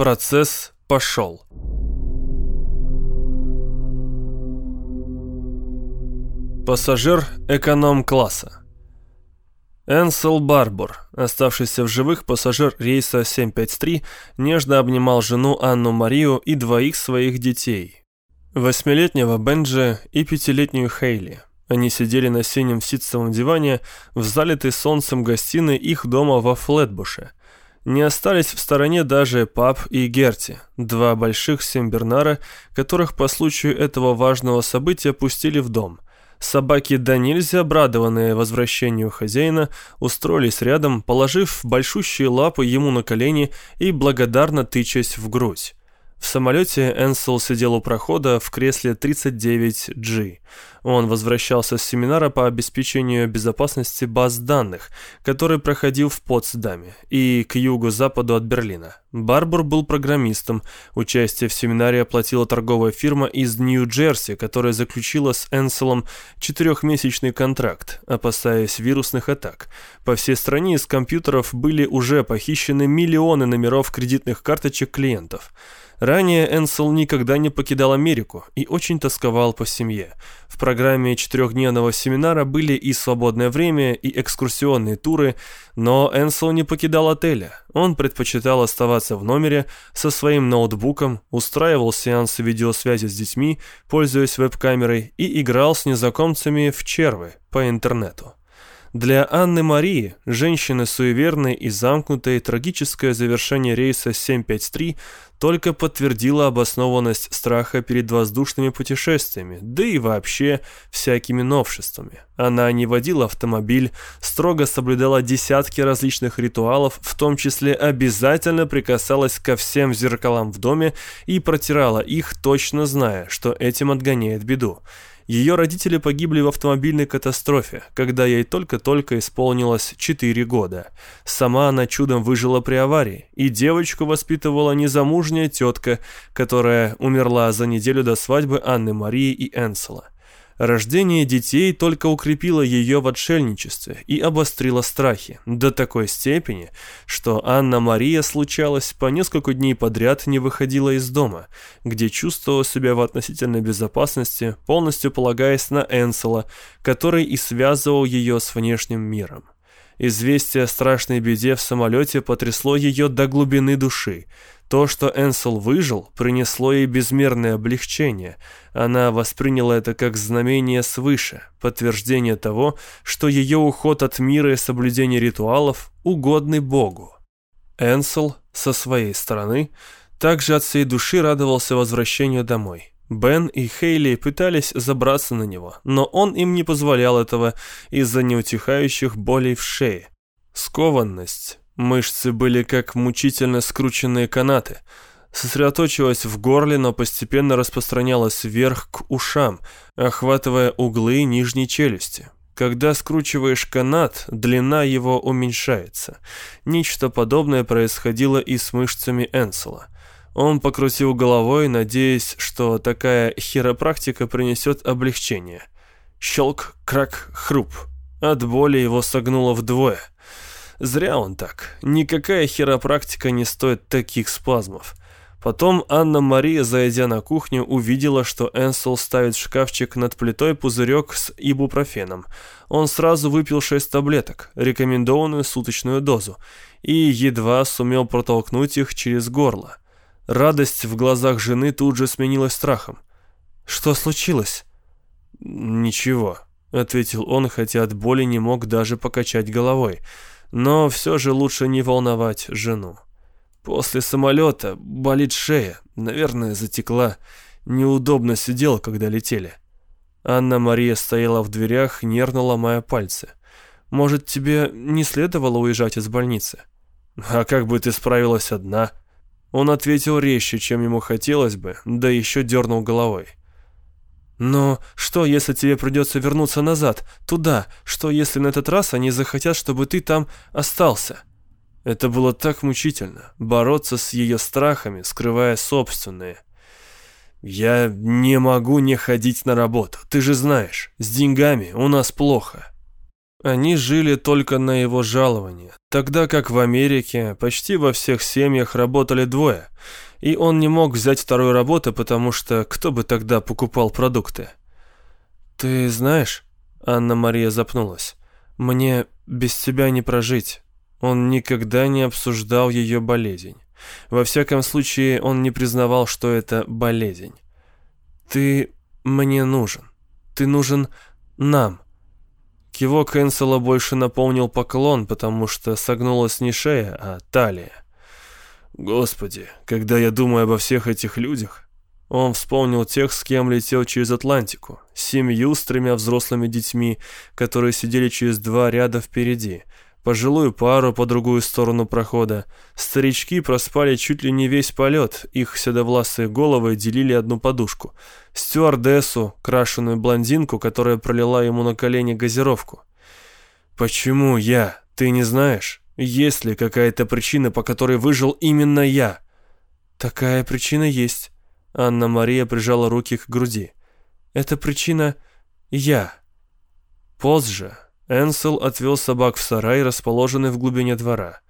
Процесс пошел. Пассажир эконом-класса. Энсел Барбур, оставшийся в живых пассажир рейса 753, нежно обнимал жену Анну Марию и двоих своих детей. Восьмилетнего Бенджи и пятилетнюю Хейли. Они сидели на синем ситцевом диване в залитой солнцем гостиной их дома во Флетбуше – не остались в стороне даже Пап и Герти, два больших симбернара, которых по случаю этого важного события пустили в дом. Собаки да нельзя, обрадованные возвращению хозяина, устроились рядом, положив большущие лапы ему на колени и благодарно тычась в грудь. В самолете Энсел сидел у прохода в кресле 39G. Он возвращался с семинара по обеспечению безопасности баз данных, который проходил в Потсдаме и к югу-западу от Берлина. Барбур был программистом. Участие в семинаре оплатила торговая фирма из Нью-Джерси, которая заключила с Энселом четырехмесячный контракт, опасаясь вирусных атак. По всей стране из компьютеров были уже похищены миллионы номеров кредитных карточек клиентов. Ранее Энсел никогда не покидал Америку и очень тосковал по семье. В программе четырехдневного семинара были и свободное время, и экскурсионные туры, но Энсел не покидал отеля. Он предпочитал оставаться в номере со своим ноутбуком, устраивал сеансы видеосвязи с детьми, пользуясь веб-камерой, и играл с незнакомцами в червы по интернету. Для Анны Марии, женщины суеверной и замкнутой, трагическое завершение рейса 753 только подтвердило обоснованность страха перед воздушными путешествиями, да и вообще всякими новшествами. Она не водила автомобиль, строго соблюдала десятки различных ритуалов, в том числе обязательно прикасалась ко всем зеркалам в доме и протирала их, точно зная, что этим отгоняет беду. Ее родители погибли в автомобильной катастрофе, когда ей только-только исполнилось 4 года. Сама она чудом выжила при аварии, и девочку воспитывала незамужняя тетка, которая умерла за неделю до свадьбы Анны Марии и Энсела. Рождение детей только укрепило ее в отшельничестве и обострило страхи до такой степени, что Анна-Мария случалось по несколько дней подряд не выходила из дома, где чувствовала себя в относительной безопасности, полностью полагаясь на Энсела, который и связывал ее с внешним миром. Известие о страшной беде в самолете потрясло ее до глубины души. То, что Энсел выжил, принесло ей безмерное облегчение. Она восприняла это как знамение свыше, подтверждение того, что ее уход от мира и соблюдение ритуалов угодны Богу. Энсел, со своей стороны, также от всей души радовался возвращению домой. Бен и Хейли пытались забраться на него, но он им не позволял этого из-за неутихающих болей в шее. Скованность, Мышцы были как мучительно скрученные канаты. Сосредоточилась в горле, но постепенно распространялась вверх к ушам, охватывая углы нижней челюсти. Когда скручиваешь канат, длина его уменьшается. Нечто подобное происходило и с мышцами Энсела. Он покрутил головой, надеясь, что такая хиропрактика принесет облегчение. Щелк, крак, хруп. От боли его согнуло вдвое – Зря он так. Никакая хиропрактика не стоит таких спазмов. Потом Анна-Мария, зайдя на кухню, увидела, что Энсел ставит в шкафчик над плитой пузырек с ибупрофеном. Он сразу выпил шесть таблеток, рекомендованную суточную дозу, и едва сумел протолкнуть их через горло. Радость в глазах жены тут же сменилась страхом. «Что случилось?» «Ничего», — ответил он, хотя от боли не мог даже покачать головой. Но все же лучше не волновать жену. После самолета болит шея, наверное, затекла. Неудобно сидел, когда летели. Анна-Мария стояла в дверях, нервно ломая пальцы. «Может, тебе не следовало уезжать из больницы?» «А как бы ты справилась одна?» Он ответил резче, чем ему хотелось бы, да еще дернул головой. Но что, если тебе придется вернуться назад, туда? Что, если на этот раз они захотят, чтобы ты там остался? Это было так мучительно, бороться с ее страхами, скрывая собственные. Я не могу не ходить на работу, ты же знаешь, с деньгами у нас плохо. Они жили только на его жалование, тогда как в Америке почти во всех семьях работали двое, и он не мог взять второй работы, потому что кто бы тогда покупал продукты? «Ты знаешь...» — Анна-Мария запнулась. «Мне без тебя не прожить». Он никогда не обсуждал ее болезнь. Во всяком случае, он не признавал, что это болезнь. «Ты мне нужен. Ты нужен нам». Кивок Энсела больше наполнил поклон, потому что согнулась не шея, а талия. «Господи, когда я думаю обо всех этих людях...» Он вспомнил тех, с кем летел через Атлантику. Семью с тремя взрослыми детьми, которые сидели через два ряда впереди — пожилую пару по другую сторону прохода. Старички проспали чуть ли не весь полет, их седовласые головы делили одну подушку. Стюардессу, крашеную блондинку, которая пролила ему на колени газировку. «Почему я? Ты не знаешь? Есть ли какая-то причина, по которой выжил именно я?» «Такая причина есть». Анна-Мария прижала руки к груди. «Это причина я». Позже, Энсел отвел собак в сарай, расположенный в глубине двора.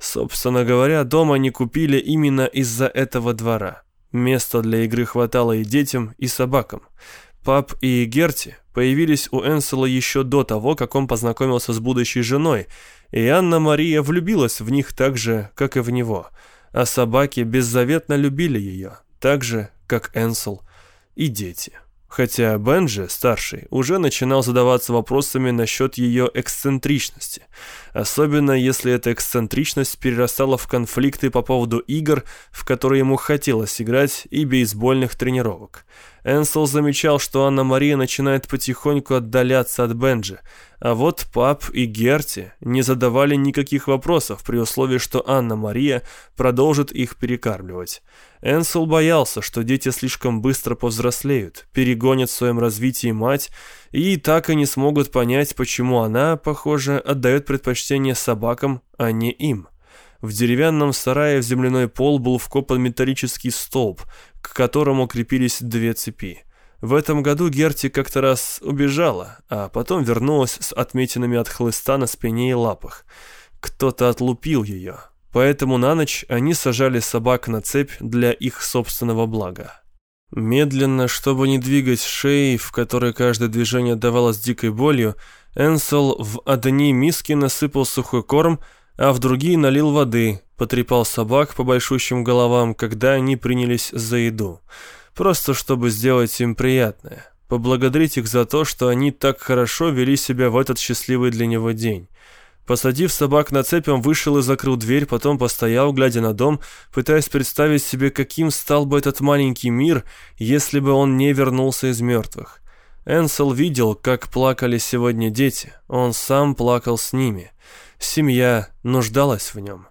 Собственно говоря, дом они купили именно из-за этого двора. Места для игры хватало и детям, и собакам. Пап и Герти появились у Энсела еще до того, как он познакомился с будущей женой, и Анна-Мария влюбилась в них так же, как и в него. А собаки беззаветно любили ее, так же, как Энсел и дети. Хотя Бенджи, старший, уже начинал задаваться вопросами насчет ее эксцентричности, особенно если эта эксцентричность перерастала в конфликты по поводу игр, в которые ему хотелось играть, и бейсбольных тренировок. Энсел замечал, что Анна-Мария начинает потихоньку отдаляться от Бенджи, а вот пап и Герти не задавали никаких вопросов при условии, что Анна-Мария продолжит их перекармливать. Энсел боялся, что дети слишком быстро повзрослеют, перегонят в своем развитии мать и так и не смогут понять, почему она, похоже, отдает предпочтение собакам, а не им. В деревянном сарае в земляной пол был вкопан металлический столб, к которому крепились две цепи. В этом году Герти как-то раз убежала, а потом вернулась с отметинами от хлыста на спине и лапах. Кто-то отлупил ее, поэтому на ночь они сажали собак на цепь для их собственного блага. Медленно, чтобы не двигать шеей, в которой каждое движение давалось дикой болью, Энсел в одни миски насыпал сухой корм, а в другие налил воды, потрепал собак по большущим головам, когда они принялись за еду. Просто чтобы сделать им приятное. Поблагодарить их за то, что они так хорошо вели себя в этот счастливый для него день. Посадив собак на цепь, он вышел и закрыл дверь, потом постоял, глядя на дом, пытаясь представить себе, каким стал бы этот маленький мир, если бы он не вернулся из мертвых. Энсел видел, как плакали сегодня дети, он сам плакал с ними. Семья нуждалась в нем.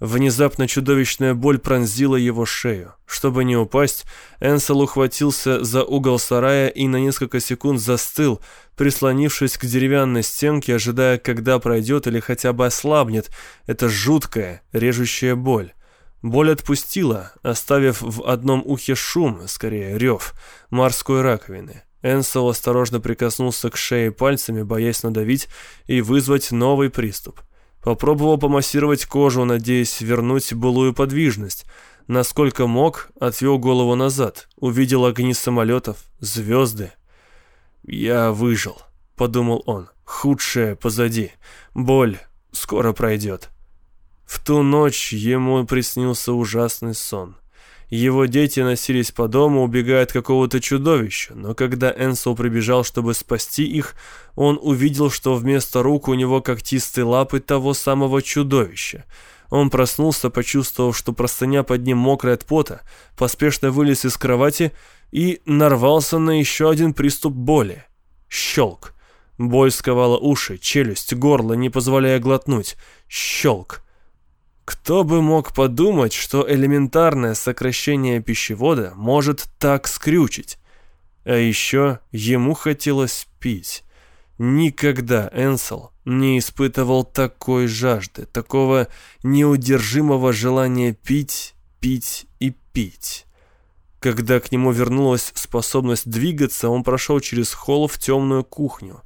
Внезапно чудовищная боль пронзила его шею. Чтобы не упасть, Энсел ухватился за угол сарая и на несколько секунд застыл, прислонившись к деревянной стенке, ожидая, когда пройдет или хотя бы ослабнет эта жуткая, режущая боль. Боль отпустила, оставив в одном ухе шум, скорее рев, морской раковины. Энсел осторожно прикоснулся к шее пальцами, боясь надавить и вызвать новый приступ. Попробовал помассировать кожу, надеясь вернуть былую подвижность. Насколько мог, отвел голову назад, увидел огни самолетов, звезды. «Я выжил», — подумал он. «Худшее позади. Боль скоро пройдет». В ту ночь ему приснился ужасный сон — его дети носились по дому, убегая от какого-то чудовища, но когда Энсел прибежал, чтобы спасти их, он увидел, что вместо рук у него когтистые лапы того самого чудовища. Он проснулся, почувствовав, что простыня под ним мокрая от пота, поспешно вылез из кровати и нарвался на еще один приступ боли. Щелк. Боль сковала уши, челюсть, горло, не позволяя глотнуть. Щелк. Кто бы мог подумать, что элементарное сокращение пищевода может так скрючить? А еще ему хотелось пить. Никогда Энсел не испытывал такой жажды, такого неудержимого желания пить, пить и пить. Когда к нему вернулась способность двигаться, он прошел через холл в темную кухню.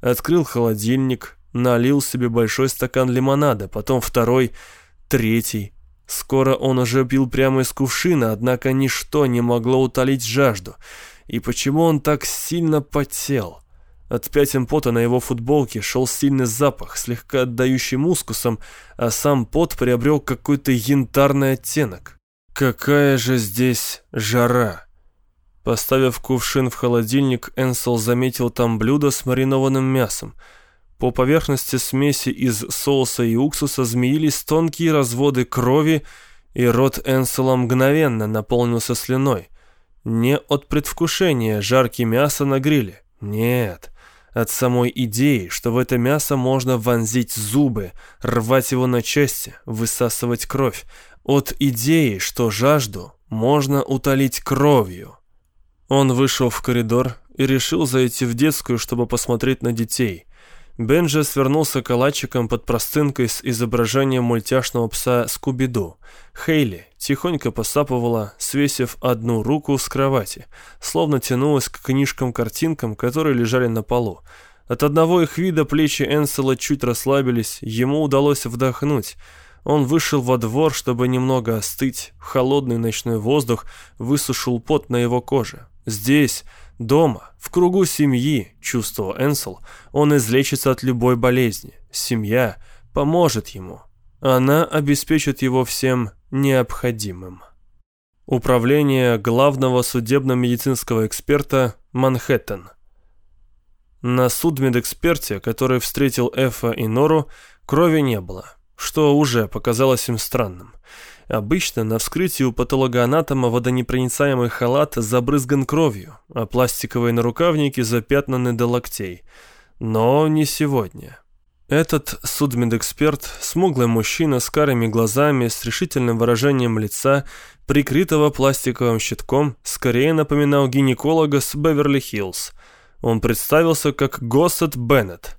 Открыл холодильник, налил себе большой стакан лимонада, потом второй, третий. Скоро он уже пил прямо из кувшина, однако ничто не могло утолить жажду. И почему он так сильно потел? От пятен пота на его футболке шел сильный запах, слегка отдающий мускусом, а сам пот приобрел какой-то янтарный оттенок. Какая же здесь жара! Поставив кувшин в холодильник, Энсел заметил там блюдо с маринованным мясом. По поверхности смеси из соуса и уксуса змеились тонкие разводы крови, и рот Энсела мгновенно наполнился слюной. Не от предвкушения жарки мяса на гриле. Нет, от самой идеи, что в это мясо можно вонзить зубы, рвать его на части, высасывать кровь. От идеи, что жажду можно утолить кровью. Он вышел в коридор и решил зайти в детскую, чтобы посмотреть на детей. Бенджи свернулся калачиком под простынкой с изображением мультяшного пса Скуби-Ду. Хейли тихонько посапывала, свесив одну руку с кровати, словно тянулась к книжкам-картинкам, которые лежали на полу. От одного их вида плечи Энсела чуть расслабились, ему удалось вдохнуть. Он вышел во двор, чтобы немного остыть. Холодный ночной воздух высушил пот на его коже. Здесь, дома, в кругу семьи, чувствовал Энсел, он излечится от любой болезни. Семья поможет ему. Она обеспечит его всем необходимым. Управление главного судебно-медицинского эксперта Манхэттен. На судмедэксперте, который встретил Эфа и Нору, крови не было, что уже показалось им странным. Обычно на вскрытии у патологоанатома водонепроницаемый халат забрызган кровью, а пластиковые нарукавники запятнаны до локтей. Но не сегодня. Этот судмедэксперт, смуглый мужчина с карими глазами, с решительным выражением лица, прикрытого пластиковым щитком, скорее напоминал гинеколога с Беверли-Хиллз. Он представился как Госсет Беннет.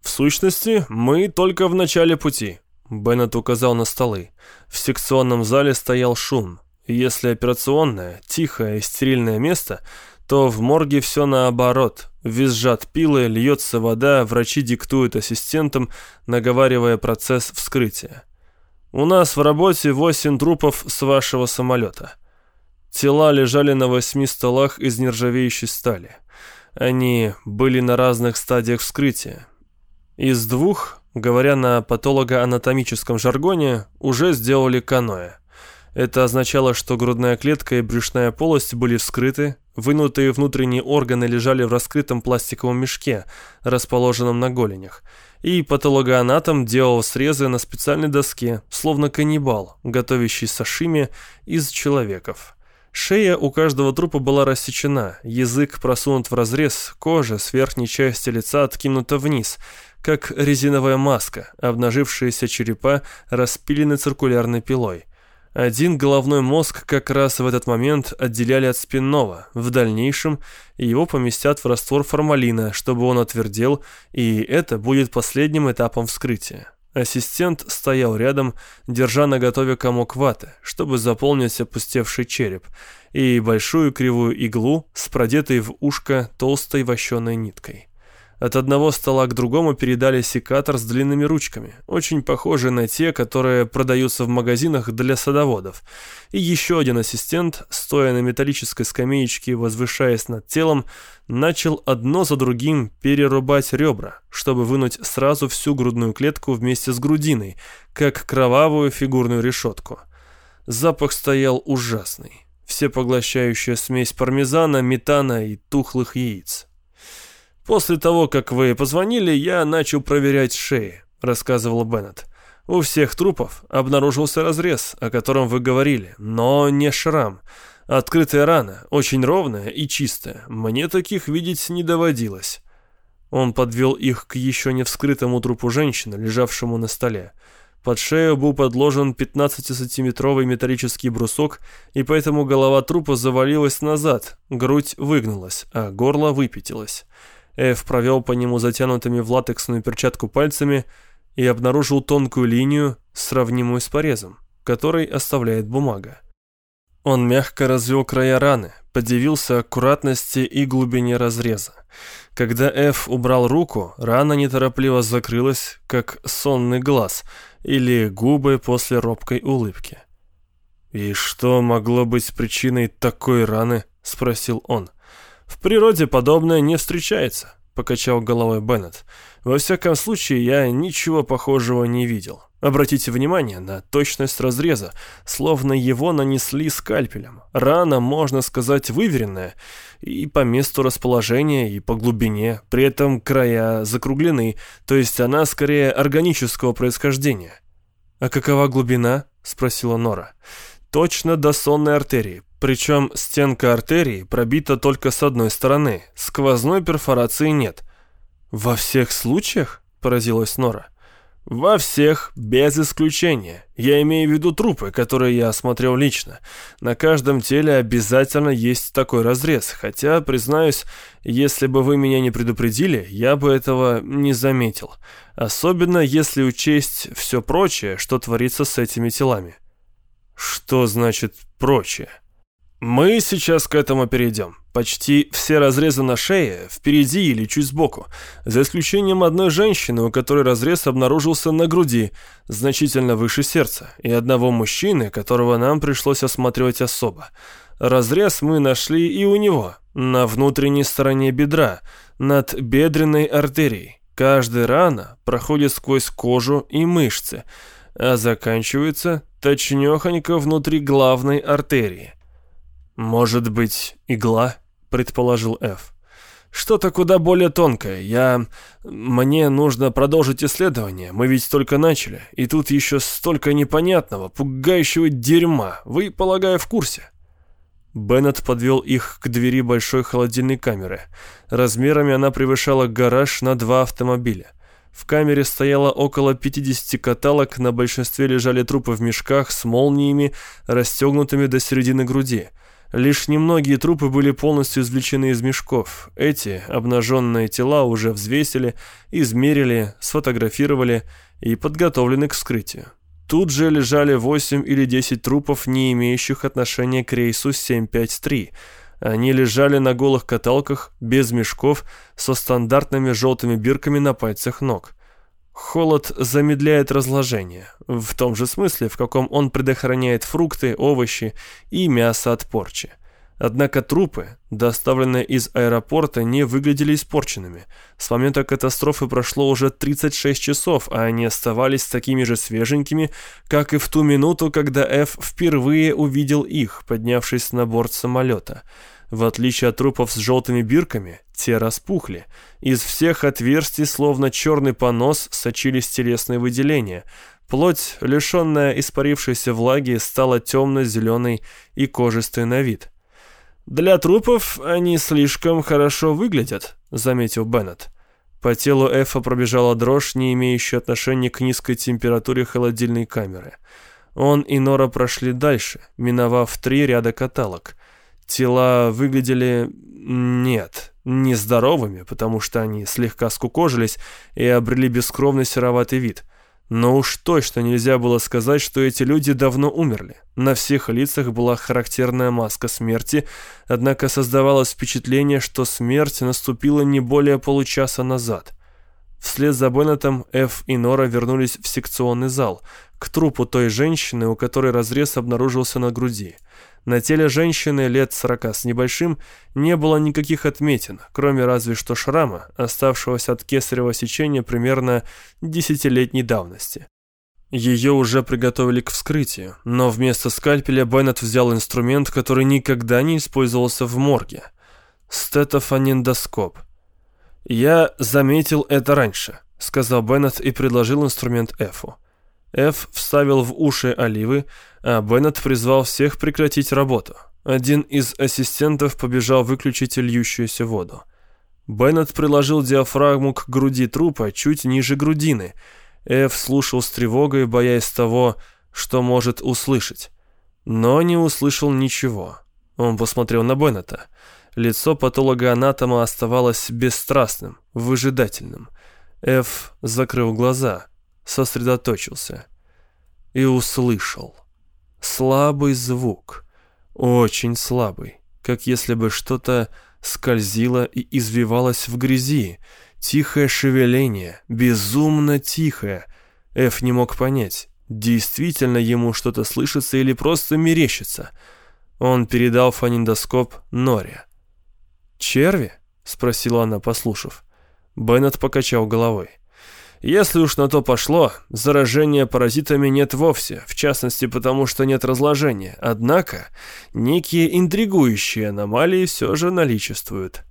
«В сущности, мы только в начале пути», Беннет указал на столы. В секционном зале стоял шум. Если операционное, тихое и стерильное место, то в морге все наоборот. Визжат пилы, льется вода, врачи диктуют ассистентам, наговаривая процесс вскрытия. «У нас в работе восемь трупов с вашего самолета». Тела лежали на восьми столах из нержавеющей стали. Они были на разных стадиях вскрытия. Из двух говоря на патологоанатомическом жаргоне, уже сделали каноэ. Это означало, что грудная клетка и брюшная полость были вскрыты, вынутые внутренние органы лежали в раскрытом пластиковом мешке, расположенном на голенях, и патологоанатом делал срезы на специальной доске, словно каннибал, готовящий сашими из человеков. Шея у каждого трупа была рассечена, язык просунут в разрез, кожа с верхней части лица откинута вниз – как резиновая маска, обнажившиеся черепа распилены циркулярной пилой. Один головной мозг как раз в этот момент отделяли от спинного. В дальнейшем его поместят в раствор формалина, чтобы он отвердел, и это будет последним этапом вскрытия. Ассистент стоял рядом, держа наготове комок ваты, чтобы заполнить опустевший череп, и большую кривую иглу с продетой в ушко толстой вощеной ниткой. От одного стола к другому передали секатор с длинными ручками, очень похожие на те, которые продаются в магазинах для садоводов. И еще один ассистент, стоя на металлической скамеечке, возвышаясь над телом, начал одно за другим перерубать ребра, чтобы вынуть сразу всю грудную клетку вместе с грудиной, как кровавую фигурную решетку. Запах стоял ужасный. Всепоглощающая смесь пармезана, метана и тухлых яиц. «После того, как вы позвонили, я начал проверять шеи», — рассказывал Беннет. «У всех трупов обнаружился разрез, о котором вы говорили, но не шрам. Открытая рана, очень ровная и чистая. Мне таких видеть не доводилось». Он подвел их к еще не вскрытому трупу женщины, лежавшему на столе. Под шею был подложен 15-сантиметровый металлический брусок, и поэтому голова трупа завалилась назад, грудь выгнулась, а горло выпятилось. Эф провел по нему затянутыми в латексную перчатку пальцами и обнаружил тонкую линию, сравнимую с порезом, который оставляет бумага. Он мягко развел края раны, подивился аккуратности и глубине разреза. Когда Эф убрал руку, рана неторопливо закрылась, как сонный глаз или губы после робкой улыбки. «И что могло быть причиной такой раны?» — спросил он. «В природе подобное не встречается», — покачал головой Беннет. «Во всяком случае, я ничего похожего не видел. Обратите внимание на точность разреза, словно его нанесли скальпелем. Рана, можно сказать, выверенная, и по месту расположения, и по глубине. При этом края закруглены, то есть она скорее органического происхождения». «А какова глубина?» — спросила Нора. «Точно до сонной артерии. Причем стенка артерии пробита только с одной стороны. Сквозной перфорации нет». «Во всех случаях?» — поразилась Нора. Во всех, без исключения. Я имею в виду трупы, которые я осмотрел лично. На каждом теле обязательно есть такой разрез, хотя, признаюсь, если бы вы меня не предупредили, я бы этого не заметил. Особенно если учесть все прочее, что творится с этими телами. Что значит «прочее»? Мы сейчас к этому перейдем. Почти все разрезы на шее, впереди или чуть сбоку, за исключением одной женщины, у которой разрез обнаружился на груди, значительно выше сердца, и одного мужчины, которого нам пришлось осматривать особо. Разрез мы нашли и у него, на внутренней стороне бедра, над бедренной артерией. Каждая рана проходит сквозь кожу и мышцы, а заканчивается точнёхонько внутри главной артерии. «Может быть, игла?» — предположил Ф. «Что-то куда более тонкое. Я... Мне нужно продолжить исследование. Мы ведь только начали. И тут еще столько непонятного, пугающего дерьма. Вы, полагаю, в курсе?» Беннет подвел их к двери большой холодильной камеры. Размерами она превышала гараж на два автомобиля. В камере стояло около 50 каталог, на большинстве лежали трупы в мешках с молниями, расстегнутыми до середины груди. Лишь немногие трупы были полностью извлечены из мешков. Эти обнаженные тела уже взвесили, измерили, сфотографировали и подготовлены к вскрытию. Тут же лежали 8 или 10 трупов, не имеющих отношения к рейсу 753. Они лежали на голых каталках, без мешков, со стандартными желтыми бирками на пальцах ног. Холод замедляет разложение, в том же смысле, в каком он предохраняет фрукты, овощи и мясо от порчи. Однако трупы, доставленные из аэропорта, не выглядели испорченными. С момента катастрофы прошло уже 36 часов, а они оставались такими же свеженькими, как и в ту минуту, когда Ф впервые увидел их, поднявшись на борт самолета. В отличие от трупов с желтыми бирками, те распухли. Из всех отверстий, словно черный понос, сочились телесные выделения. Плоть, лишенная испарившейся влаги, стала темно-зеленой и кожистой на вид. «Для трупов они слишком хорошо выглядят», — заметил Беннет. По телу Эфа пробежала дрожь, не имеющая отношения к низкой температуре холодильной камеры. Он и Нора прошли дальше, миновав три ряда каталог. Тела выглядели... нет, нездоровыми, потому что они слегка скукожились и обрели бескровный сероватый вид. Но уж точно нельзя было сказать, что эти люди давно умерли. На всех лицах была характерная маска смерти, однако создавалось впечатление, что смерть наступила не более получаса назад. Вслед за Беннетом Эф и Нора вернулись в секционный зал, к трупу той женщины, у которой разрез обнаружился на груди – на теле женщины лет сорока с небольшим не было никаких отметин, кроме разве что шрама, оставшегося от кесарево сечения примерно десятилетней давности. Ее уже приготовили к вскрытию, но вместо скальпеля Беннет взял инструмент, который никогда не использовался в морге – стетофонендоскоп. «Я заметил это раньше», – сказал Беннет и предложил инструмент Эфу. Эф вставил в уши оливы, а Беннет призвал всех прекратить работу. Один из ассистентов побежал выключить льющуюся воду. Беннет приложил диафрагму к груди трупа чуть ниже грудины. Эф слушал с тревогой, боясь того, что может услышать. Но не услышал ничего. Он посмотрел на Беннета. Лицо патолога-анатома оставалось бесстрастным, выжидательным. Эф закрыл глаза, сосредоточился и услышал. Слабый звук. Очень слабый, как если бы что-то скользило и извивалось в грязи. Тихое шевеление, безумно тихое. Эф не мог понять, действительно ему что-то слышится или просто мерещится. Он передал фонендоскоп Норе. «Черви?» — спросила она, послушав. Беннет покачал головой. Если уж на то пошло, заражения паразитами нет вовсе, в частности потому, что нет разложения. Однако, некие интригующие аномалии все же наличествуют.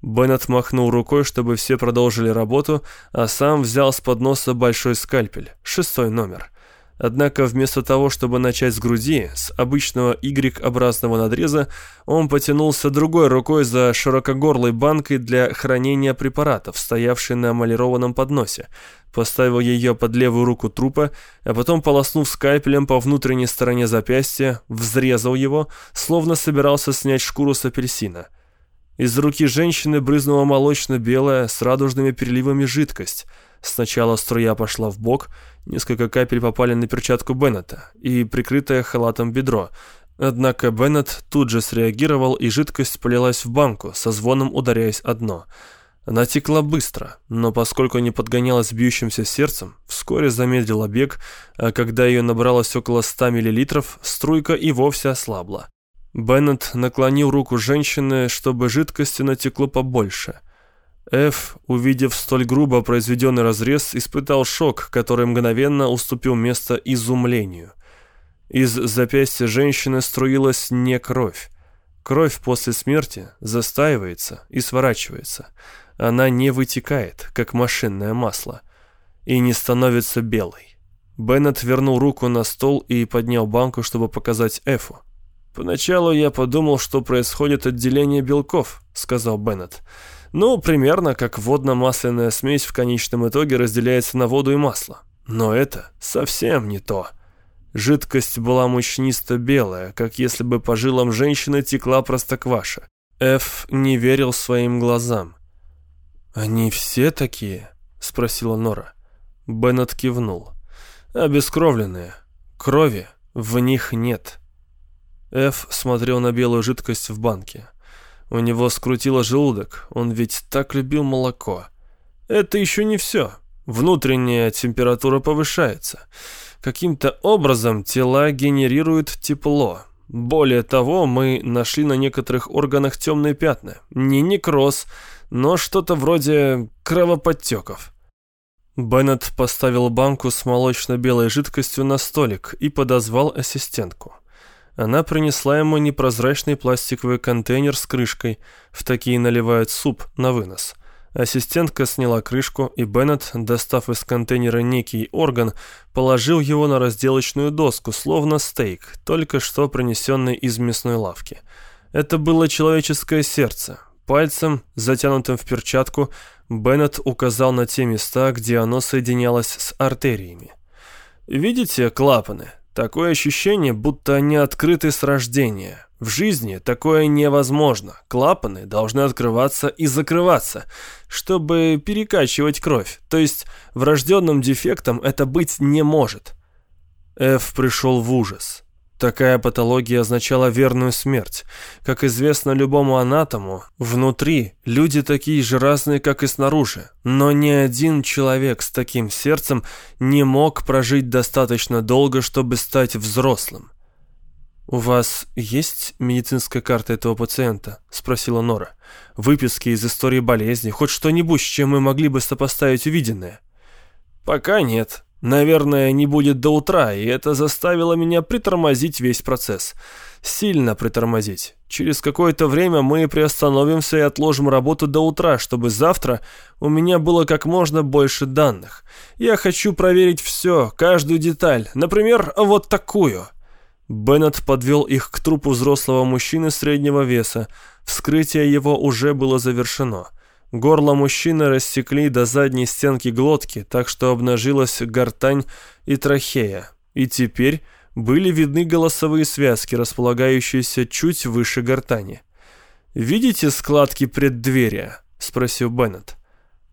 Беннет махнул рукой, чтобы все продолжили работу, а сам взял с подноса большой скальпель, шестой номер. Однако вместо того, чтобы начать с груди, с обычного Y-образного надреза, он потянулся другой рукой за широкогорлой банкой для хранения препаратов, стоявшей на эмалированном подносе, поставил ее под левую руку трупа, а потом, полоснув скальпелем по внутренней стороне запястья, взрезал его, словно собирался снять шкуру с апельсина. Из руки женщины брызнула молочно-белая с радужными переливами жидкость. Сначала струя пошла в бок, Несколько капель попали на перчатку Беннета и прикрытое халатом бедро. Однако Беннет тут же среагировал, и жидкость полилась в банку, со звоном ударяясь о дно. Она текла быстро, но поскольку не подгонялась бьющимся сердцем, вскоре замедлила бег, а когда ее набралось около 100 мл, струйка и вовсе ослабла. Беннет наклонил руку женщины, чтобы жидкости натекло побольше – Ф, увидев столь грубо произведенный разрез, испытал шок, который мгновенно уступил место изумлению. Из запястья женщины струилась не кровь. Кровь после смерти застаивается и сворачивается. Она не вытекает, как машинное масло, и не становится белой. Беннет вернул руку на стол и поднял банку, чтобы показать Эфу. «Поначалу я подумал, что происходит отделение белков», — сказал Беннет. Ну, примерно как водно-масляная смесь в конечном итоге разделяется на воду и масло. Но это совсем не то. Жидкость была мучнисто-белая, как если бы по жилам женщины текла простокваша. Эф не верил своим глазам. «Они все такие?» — спросила Нора. Беннет кивнул. «Обескровленные. Крови в них нет». Эф смотрел на белую жидкость в банке. У него скрутило желудок, он ведь так любил молоко. Это еще не все. Внутренняя температура повышается. Каким-то образом тела генерируют тепло. Более того, мы нашли на некоторых органах темные пятна. Не некроз, но что-то вроде кровоподтеков. Беннет поставил банку с молочно-белой жидкостью на столик и подозвал ассистентку. Она принесла ему непрозрачный пластиковый контейнер с крышкой. В такие наливают суп на вынос. Ассистентка сняла крышку, и Беннет, достав из контейнера некий орган, положил его на разделочную доску, словно стейк, только что принесенный из мясной лавки. Это было человеческое сердце. Пальцем, затянутым в перчатку, Беннет указал на те места, где оно соединялось с артериями. «Видите клапаны? Такое ощущение, будто они открыты с рождения. В жизни такое невозможно. Клапаны должны открываться и закрываться, чтобы перекачивать кровь. То есть врожденным дефектом это быть не может. Эф пришел в ужас. Такая патология означала верную смерть. Как известно любому анатому, внутри люди такие же разные, как и снаружи. Но ни один человек с таким сердцем не мог прожить достаточно долго, чтобы стать взрослым. «У вас есть медицинская карта этого пациента?» – спросила Нора. «Выписки из истории болезни, хоть что-нибудь, с чем мы могли бы сопоставить увиденное?» «Пока нет», Наверное, не будет до утра, и это заставило меня притормозить весь процесс. Сильно притормозить. Через какое-то время мы приостановимся и отложим работу до утра, чтобы завтра у меня было как можно больше данных. Я хочу проверить все, каждую деталь. Например, вот такую. Беннет подвел их к трупу взрослого мужчины среднего веса. Вскрытие его уже было завершено. Горло мужчины рассекли до задней стенки глотки, так что обнажилась гортань и трахея. И теперь были видны голосовые связки, располагающиеся чуть выше гортани. «Видите складки преддверия?» — спросил Беннет.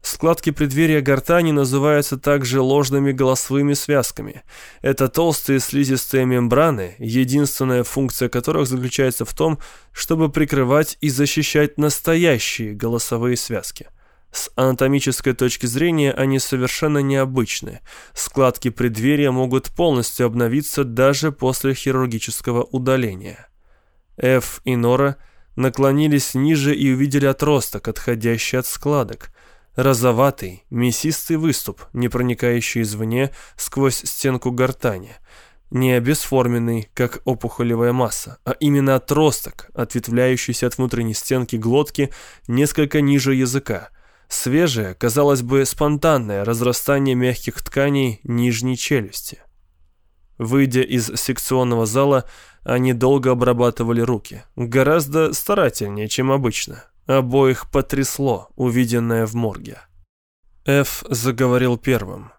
Складки преддверия гортани называются также ложными голосовыми связками. Это толстые слизистые мембраны, единственная функция которых заключается в том, чтобы прикрывать и защищать настоящие голосовые связки. С анатомической точки зрения они совершенно необычны. Складки преддверия могут полностью обновиться даже после хирургического удаления. F и Нора наклонились ниже и увидели отросток, отходящий от складок – розоватый, мясистый выступ, не проникающий извне сквозь стенку гортани. Не бесформенный, как опухолевая масса, а именно отросток, ответвляющийся от внутренней стенки глотки несколько ниже языка. Свежее, казалось бы, спонтанное разрастание мягких тканей нижней челюсти. Выйдя из секционного зала, они долго обрабатывали руки. Гораздо старательнее, чем обычно. Обоих потрясло, увиденное в морге. Ф заговорил первым.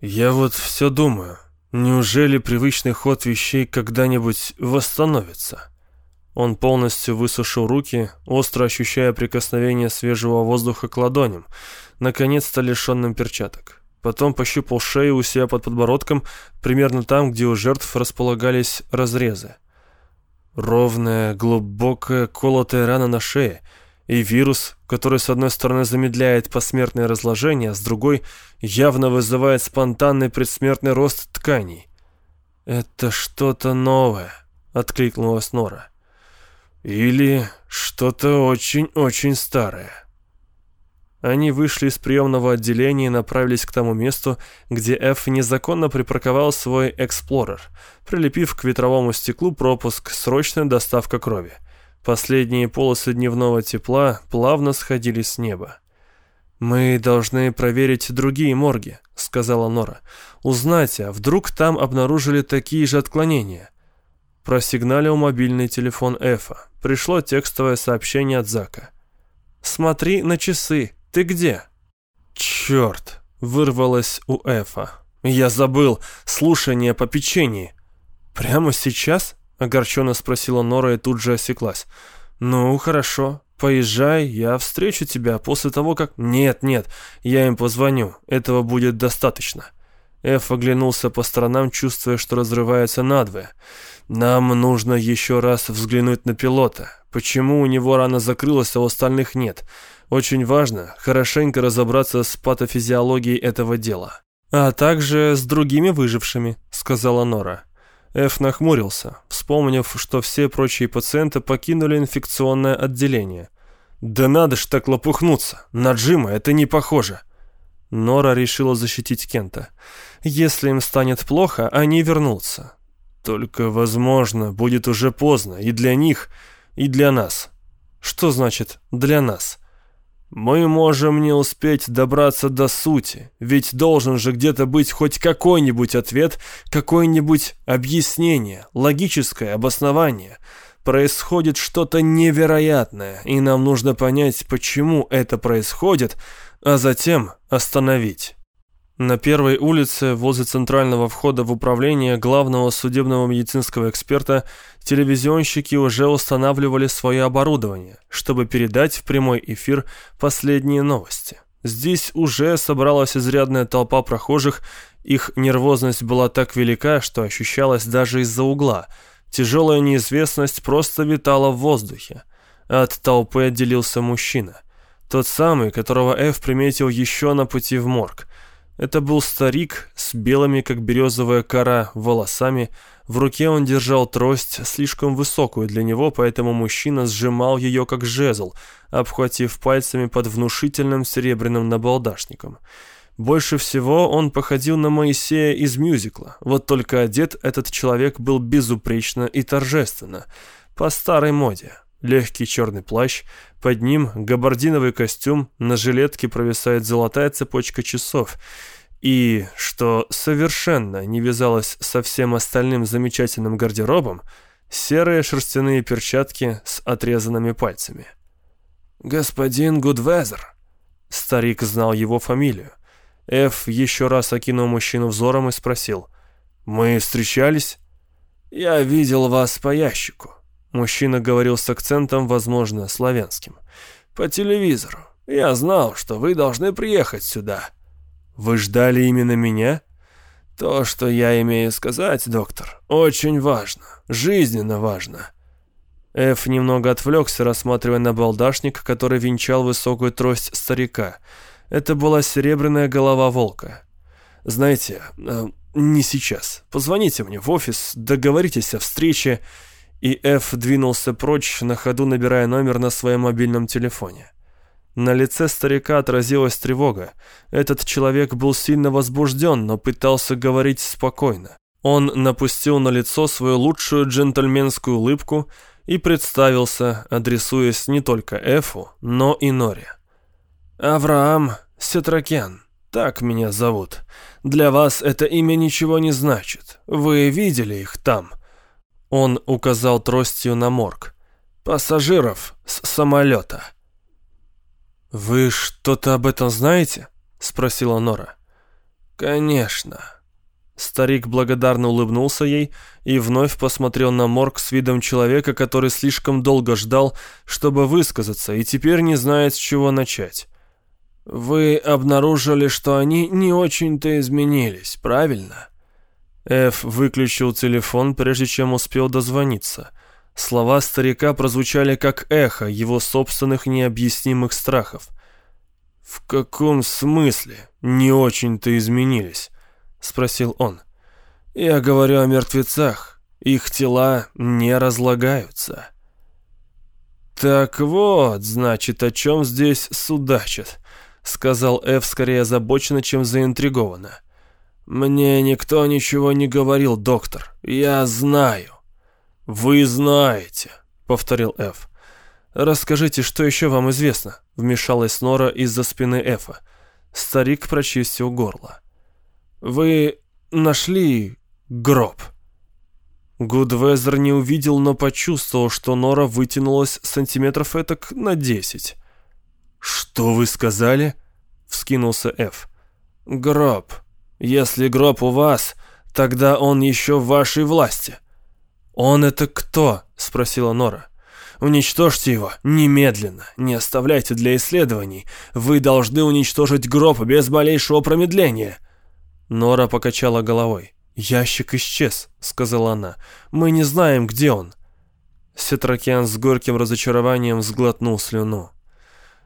«Я вот все думаю, неужели привычный ход вещей когда-нибудь восстановится?» Он полностью высушил руки, остро ощущая прикосновение свежего воздуха к ладоням, наконец-то лишенным перчаток. Потом пощупал шею у себя под подбородком, примерно там, где у жертв располагались разрезы. Ровная, глубокая, колотая рана на шее. И вирус, который с одной стороны замедляет посмертное разложение, а с другой явно вызывает спонтанный предсмертный рост тканей. «Это что-то новое», — откликнулась Нора. «Или что-то очень-очень старое». Они вышли из приемного отделения и направились к тому месту, где Эф незаконно припарковал свой «Эксплорер», прилепив к ветровому стеклу пропуск «Срочная доставка крови». Последние полосы дневного тепла плавно сходили с неба. «Мы должны проверить другие морги», — сказала Нора. «Узнать, а вдруг там обнаружили такие же отклонения?» Просигналил мобильный телефон Эфа. Пришло текстовое сообщение от Зака. «Смотри на часы», «Ты где?» «Черт!» — вырвалось у Эфа. «Я забыл. Слушание по печенье». «Прямо сейчас?» — огорченно спросила Нора и тут же осеклась. «Ну, хорошо. Поезжай, я встречу тебя после того, как...» «Нет, нет, я им позвоню. Этого будет достаточно». Эф оглянулся по сторонам, чувствуя, что разрывается надвое. «Нам нужно еще раз взглянуть на пилота. Почему у него рана закрылась, а у остальных нет? Очень важно хорошенько разобраться с патофизиологией этого дела. А также с другими выжившими, сказала Нора. Эф нахмурился, вспомнив, что все прочие пациенты покинули инфекционное отделение. «Да надо ж так лопухнуться! На Джима это не похоже!» Нора решила защитить Кента. «Если им станет плохо, они вернутся. Только, возможно, будет уже поздно и для них, и для нас». «Что значит «для нас»?» Мы можем не успеть добраться до сути, ведь должен же где-то быть хоть какой-нибудь ответ, какое-нибудь объяснение, логическое обоснование. Происходит что-то невероятное, и нам нужно понять, почему это происходит, а затем остановить. На первой улице, возле центрального входа в управление главного судебного медицинского эксперта, телевизионщики уже устанавливали свое оборудование, чтобы передать в прямой эфир последние новости. Здесь уже собралась изрядная толпа прохожих, их нервозность была так велика, что ощущалась даже из-за угла. Тяжелая неизвестность просто витала в воздухе. От толпы отделился мужчина. Тот самый, которого Эф приметил еще на пути в морг – это был старик с белыми, как березовая кора, волосами. В руке он держал трость, слишком высокую для него, поэтому мужчина сжимал ее, как жезл, обхватив пальцами под внушительным серебряным набалдашником. Больше всего он походил на Моисея из мюзикла, вот только одет этот человек был безупречно и торжественно, по старой моде. Легкий черный плащ, под ним габардиновый костюм, на жилетке провисает золотая цепочка часов. И, что совершенно не вязалось со всем остальным замечательным гардеробом, серые шерстяные перчатки с отрезанными пальцами. «Господин Гудвезер», старик знал его фамилию. Эф еще раз окинул мужчину взором и спросил, «Мы встречались?» «Я видел вас по ящику», Мужчина говорил с акцентом, возможно, славянским. «По телевизору. Я знал, что вы должны приехать сюда». «Вы ждали именно меня?» «То, что я имею сказать, доктор, очень важно, жизненно важно». Эф немного отвлекся, рассматривая набалдашник, который венчал высокую трость старика. Это была серебряная голова волка. «Знаете, э, не сейчас. Позвоните мне в офис, договоритесь о встрече». И Эф двинулся прочь, на ходу набирая номер на своем мобильном телефоне. На лице старика отразилась тревога. Этот человек был сильно возбужден, но пытался говорить спокойно. Он напустил на лицо свою лучшую джентльменскую улыбку и представился, адресуясь не только Эфу, но и Норе. «Авраам Сетракян, так меня зовут. Для вас это имя ничего не значит. Вы видели их там?» Он указал тростью на морг. «Пассажиров с самолета». «Вы что-то об этом знаете?» — спросила Нора. «Конечно». Старик благодарно улыбнулся ей и вновь посмотрел на морг с видом человека, который слишком долго ждал, чтобы высказаться, и теперь не знает, с чего начать. «Вы обнаружили, что они не очень-то изменились, правильно?» Эф выключил телефон, прежде чем успел дозвониться — Слова старика прозвучали как эхо его собственных необъяснимых страхов. «В каком смысле не очень-то изменились?» — спросил он. «Я говорю о мертвецах. Их тела не разлагаются». «Так вот, значит, о чем здесь судачат», — сказал Эв скорее озабоченно, чем заинтригованно. «Мне никто ничего не говорил, доктор. Я знаю». «Вы знаете», — повторил Эф. «Расскажите, что еще вам известно?» — вмешалась Нора из-за спины Эфа. Старик прочистил горло. «Вы нашли гроб?» Гудвезер не увидел, но почувствовал, что Нора вытянулась сантиметров этак на десять. «Что вы сказали?» — вскинулся Эф. «Гроб. Если гроб у вас, тогда он еще в вашей власти. «Он это кто?» — спросила Нора. «Уничтожьте его немедленно, не оставляйте для исследований. Вы должны уничтожить гроб без малейшего промедления». Нора покачала головой. «Ящик исчез», — сказала она. «Мы не знаем, где он». Сетракиан с горьким разочарованием сглотнул слюну.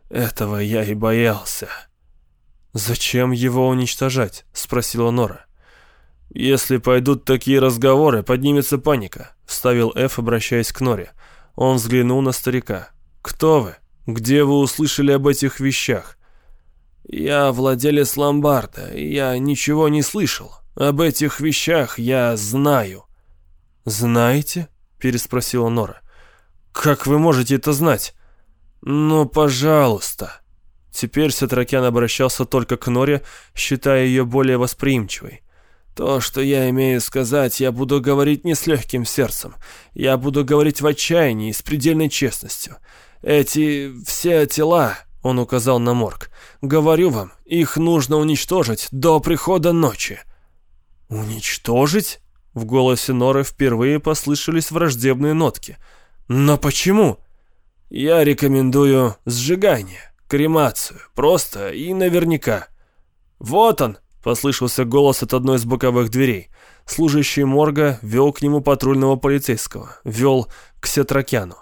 «Этого я и боялся». «Зачем его уничтожать?» — спросила Нора. «Если пойдут такие разговоры, поднимется паника», — вставил Эф, обращаясь к Норе. Он взглянул на старика. «Кто вы? Где вы услышали об этих вещах?» «Я владелец ломбарда, я ничего не слышал. Об этих вещах я знаю». «Знаете?» — переспросила Нора. «Как вы можете это знать?» «Ну, пожалуйста». Теперь Сатракян обращался только к Норе, считая ее более восприимчивой. То, что я имею сказать, я буду говорить не с легким сердцем. Я буду говорить в отчаянии, с предельной честностью. Эти все тела, он указал на морг, говорю вам, их нужно уничтожить до прихода ночи. Уничтожить? В голосе Норы впервые послышались враждебные нотки. Но почему? Я рекомендую сжигание, кремацию, просто и наверняка. Вот он, Послышался голос от одной из боковых дверей. Служащий морга вел к нему патрульного полицейского. Вел к Сетракяну.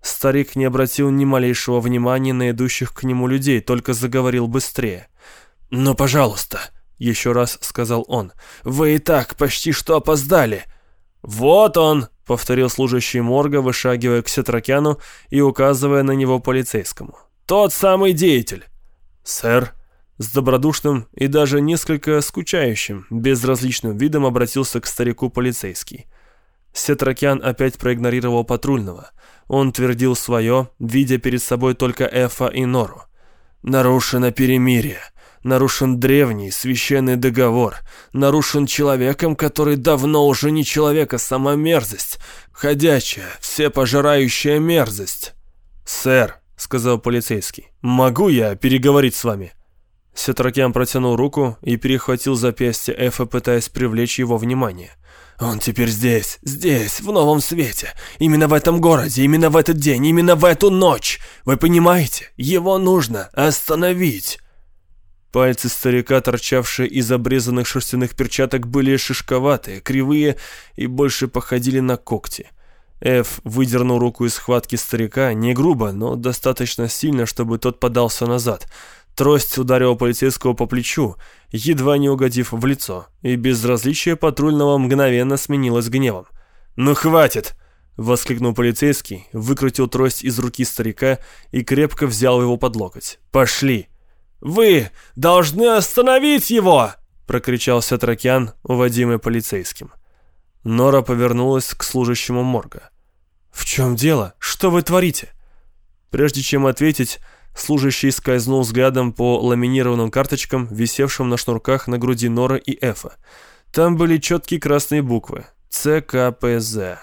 Старик не обратил ни малейшего внимания на идущих к нему людей, только заговорил быстрее. «Ну, пожалуйста», — еще раз сказал он, — «вы и так почти что опоздали». «Вот он», — повторил служащий морга, вышагивая к Сетракяну и указывая на него полицейскому. «Тот самый деятель». «Сэр», с добродушным и даже несколько скучающим, безразличным видом обратился к старику полицейский. Сетракян опять проигнорировал патрульного. Он твердил свое, видя перед собой только Эфа и Нору. «Нарушено перемирие. Нарушен древний священный договор. Нарушен человеком, который давно уже не человек, а сама мерзость. Ходячая, всепожирающая мерзость». «Сэр», — сказал полицейский, — «могу я переговорить с вами?» Сетракян протянул руку и перехватил запястье Эфа, пытаясь привлечь его внимание. Он теперь здесь, здесь, в новом свете. Именно в этом городе, именно в этот день, именно в эту ночь. Вы понимаете? Его нужно остановить. Пальцы старика, торчавшие из обрезанных шерстяных перчаток, были шишковатые, кривые и больше походили на когти. Эф выдернул руку из схватки старика, не грубо, но достаточно сильно, чтобы тот подался назад. Трость ударила полицейского по плечу, едва не угодив в лицо, и безразличие патрульного мгновенно сменилось гневом. «Ну хватит!» — воскликнул полицейский, выкрутил трость из руки старика и крепко взял его под локоть. «Пошли!» «Вы должны остановить его!» — прокричал Сатракян, уводимый полицейским. Нора повернулась к служащему морга. «В чем дело? Что вы творите?» Прежде чем ответить, служащий скользнул взглядом по ламинированным карточкам, висевшим на шнурках на груди Нора и Эфа. Там были четкие красные буквы «ЦКПЗ».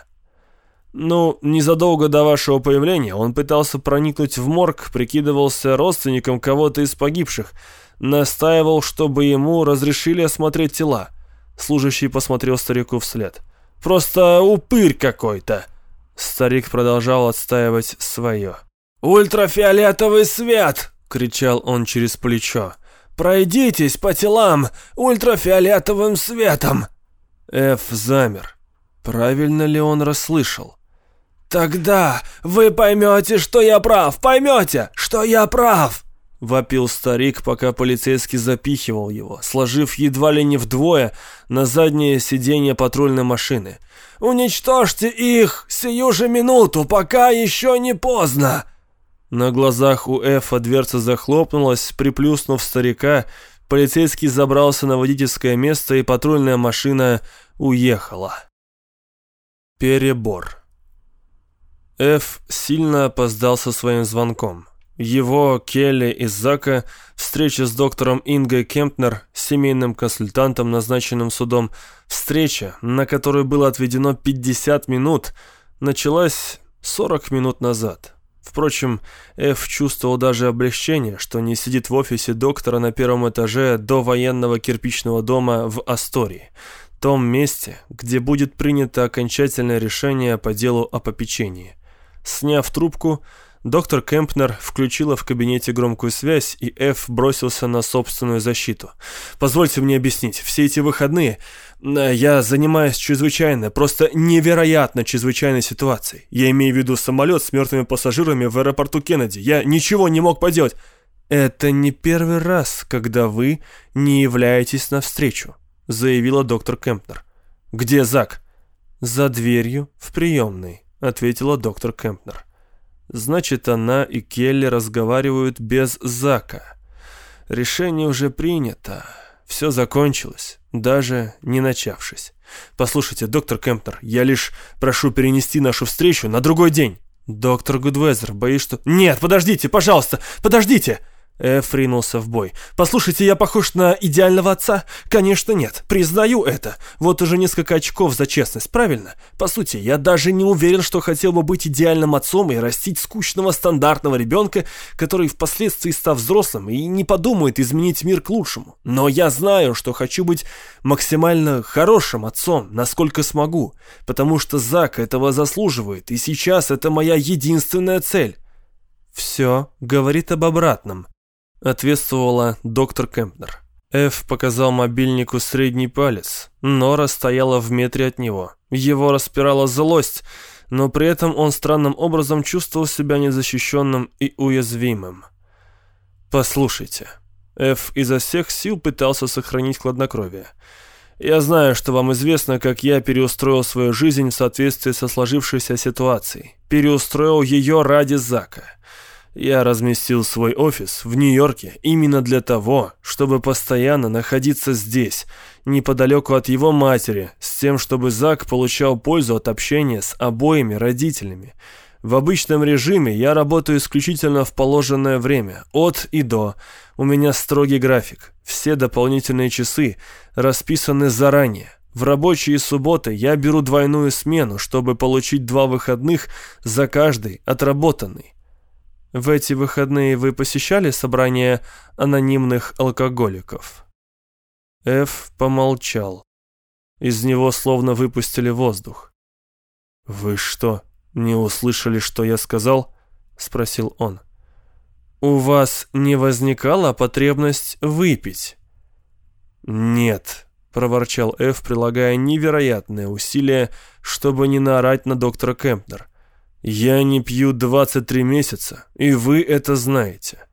Ну, незадолго до вашего появления он пытался проникнуть в морг, прикидывался родственником кого-то из погибших, настаивал, чтобы ему разрешили осмотреть тела. Служащий посмотрел старику вслед. «Просто упырь какой-то!» Старик продолжал отстаивать свое. «Ультрафиолетовый свет!» — кричал он через плечо. «Пройдитесь по телам ультрафиолетовым светом!» Эф замер. Правильно ли он расслышал? «Тогда вы поймете, что я прав, поймете, что я прав!» Вопил старик, пока полицейский запихивал его, сложив едва ли не вдвое на заднее сиденье патрульной машины. «Уничтожьте их сию же минуту, пока еще не поздно!» На глазах у Эфа дверца захлопнулась, приплюснув старика, полицейский забрался на водительское место и патрульная машина уехала. Перебор. Эф сильно опоздал со своим звонком. Его, Келли и Зака встреча с доктором Ингой Кемпнер, семейным консультантом, назначенным судом, встреча, на которую было отведено 50 минут, началась 40 минут назад. Впрочем, Эф чувствовал даже облегчение, что не сидит в офисе доктора на первом этаже до военного кирпичного дома в Астории, том месте, где будет принято окончательное решение по делу о попечении. Сняв трубку, доктор Кемпнер включила в кабинете громкую связь, и Ф бросился на собственную защиту. «Позвольте мне объяснить, все эти выходные э, я занимаюсь чрезвычайно, просто невероятно чрезвычайной ситуацией. Я имею в виду самолет с мертвыми пассажирами в аэропорту Кеннеди. Я ничего не мог поделать». «Это не первый раз, когда вы не являетесь навстречу», заявила доктор Кемпнер. «Где Зак?» «За дверью в приемной» ответила доктор Кемпнер. Значит, она и Келли разговаривают без Зака. Решение уже принято. Все закончилось, даже не начавшись. Послушайте, доктор Кемпнер, я лишь прошу перенести нашу встречу на другой день. Доктор Гудвезер, боюсь, что... Нет, подождите, пожалуйста, подождите! Эф ринулся в бой. «Послушайте, я похож на идеального отца?» «Конечно нет, признаю это. Вот уже несколько очков за честность, правильно? По сути, я даже не уверен, что хотел бы быть идеальным отцом и растить скучного стандартного ребенка, который впоследствии став взрослым и не подумает изменить мир к лучшему. Но я знаю, что хочу быть максимально хорошим отцом, насколько смогу, потому что Зак этого заслуживает, и сейчас это моя единственная цель». «Все говорит об обратном», ответствовала доктор Кемпнер. Эф показал мобильнику средний палец. Нора стояла в метре от него. Его распирала злость, но при этом он странным образом чувствовал себя незащищенным и уязвимым. «Послушайте». Эф изо всех сил пытался сохранить хладнокровие. «Я знаю, что вам известно, как я переустроил свою жизнь в соответствии со сложившейся ситуацией. Переустроил ее ради Зака. Я разместил свой офис в Нью-Йорке именно для того, чтобы постоянно находиться здесь, неподалеку от его матери, с тем, чтобы Зак получал пользу от общения с обоими родителями. В обычном режиме я работаю исключительно в положенное время, от и до. У меня строгий график. Все дополнительные часы расписаны заранее. В рабочие субботы я беру двойную смену, чтобы получить два выходных за каждый отработанный. В эти выходные вы посещали собрание анонимных алкоголиков?» Ф помолчал. Из него словно выпустили воздух. «Вы что, не услышали, что я сказал?» — спросил он. «У вас не возникала потребность выпить?» «Нет», — проворчал Эф, прилагая невероятные усилия, чтобы не наорать на доктора Кемпнер. «Я не пью 23 месяца, и вы это знаете».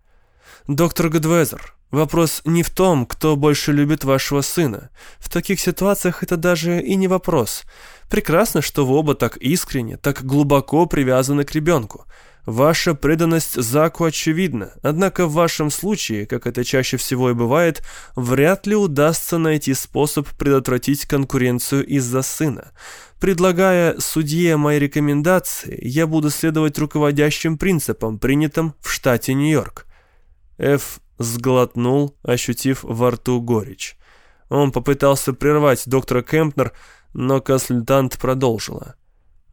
«Доктор Гудвезер, Вопрос не в том, кто больше любит вашего сына. В таких ситуациях это даже и не вопрос. Прекрасно, что вы оба так искренне, так глубоко привязаны к ребенку. Ваша преданность Заку очевидна, однако в вашем случае, как это чаще всего и бывает, вряд ли удастся найти способ предотвратить конкуренцию из-за сына. Предлагая судье мои рекомендации, я буду следовать руководящим принципам, принятым в штате Нью-Йорк. Ф сглотнул, ощутив во рту горечь. Он попытался прервать доктора Кемпнер, но консультант продолжила.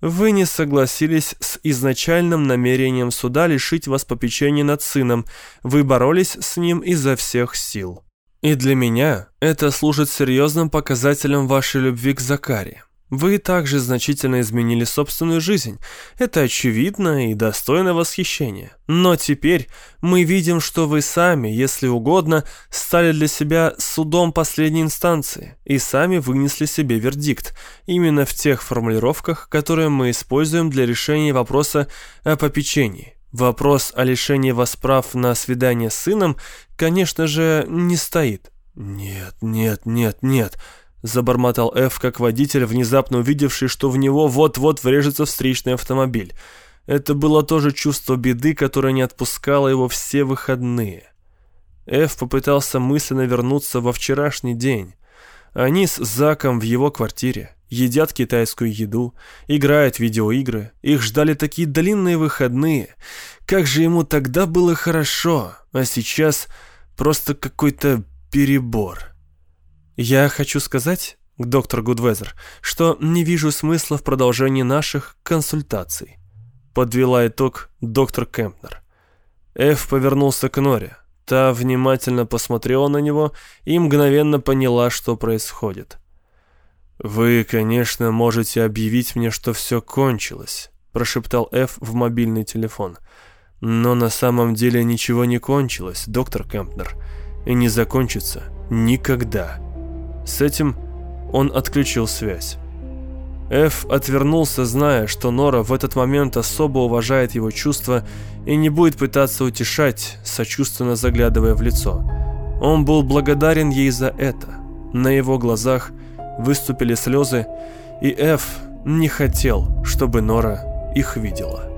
«Вы не согласились с изначальным намерением суда лишить вас попечения над сыном. Вы боролись с ним изо всех сил. И для меня это служит серьезным показателем вашей любви к Закаре. Вы также значительно изменили собственную жизнь. Это очевидно и достойно восхищения. Но теперь мы видим, что вы сами, если угодно, стали для себя судом последней инстанции и сами вынесли себе вердикт, именно в тех формулировках, которые мы используем для решения вопроса о попечении. Вопрос о лишении вас прав на свидание с сыном, конечно же, не стоит. «Нет, нет, нет, нет», Забормотал Ф, как водитель, внезапно увидевший, что в него вот-вот врежется встречный автомобиль. Это было тоже чувство беды, которое не отпускало его все выходные. Ф попытался мысленно вернуться во вчерашний день. Они с Заком в его квартире, едят китайскую еду, играют в видеоигры. Их ждали такие длинные выходные. Как же ему тогда было хорошо, а сейчас просто какой-то перебор. «Я хочу сказать, доктор Гудвезер, что не вижу смысла в продолжении наших консультаций», подвела итог доктор Кемпнер. Эф повернулся к Норе. Та внимательно посмотрела на него и мгновенно поняла, что происходит. «Вы, конечно, можете объявить мне, что все кончилось», прошептал Эф в мобильный телефон. «Но на самом деле ничего не кончилось, доктор Кемпнер, и не закончится никогда». С этим он отключил связь. Эф отвернулся, зная, что Нора в этот момент особо уважает его чувства и не будет пытаться утешать, сочувственно заглядывая в лицо. Он был благодарен ей за это. На его глазах выступили слезы, и Эф не хотел, чтобы Нора их видела.